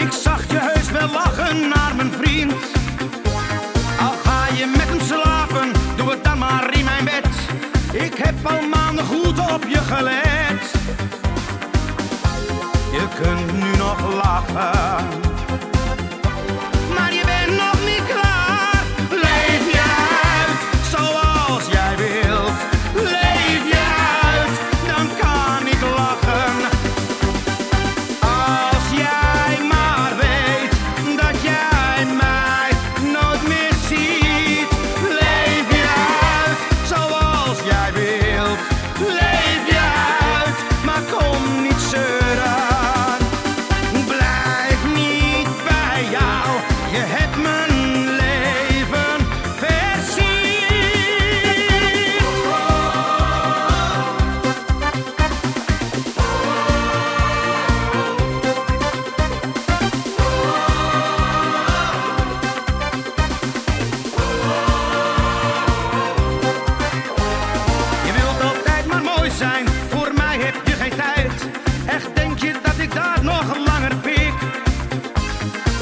Ik zag je heus wel lachen naar mijn vriend. Al ga je met hem slapen, doe het dan maar in mijn bed. Ik heb al maanden goed op je gelet. Je kunt nu nog lachen.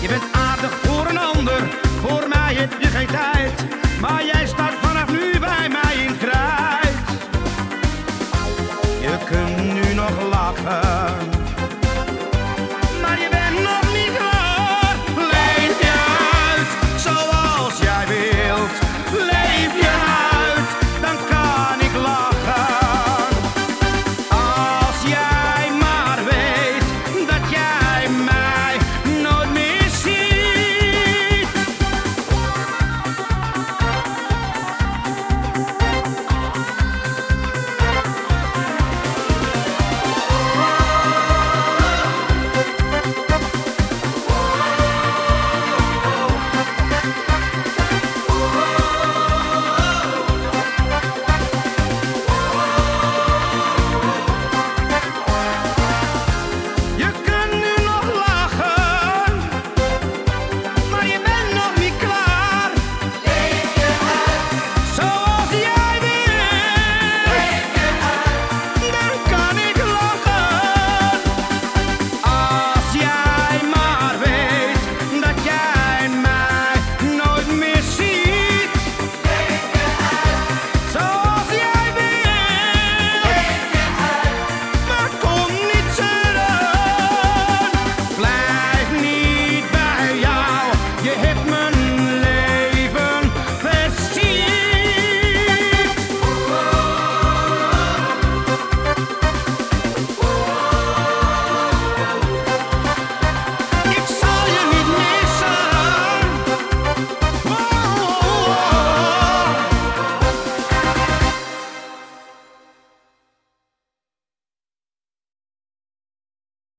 Je bent aardig voor een ander, voor mij heb je geen tijd. Maar jij staat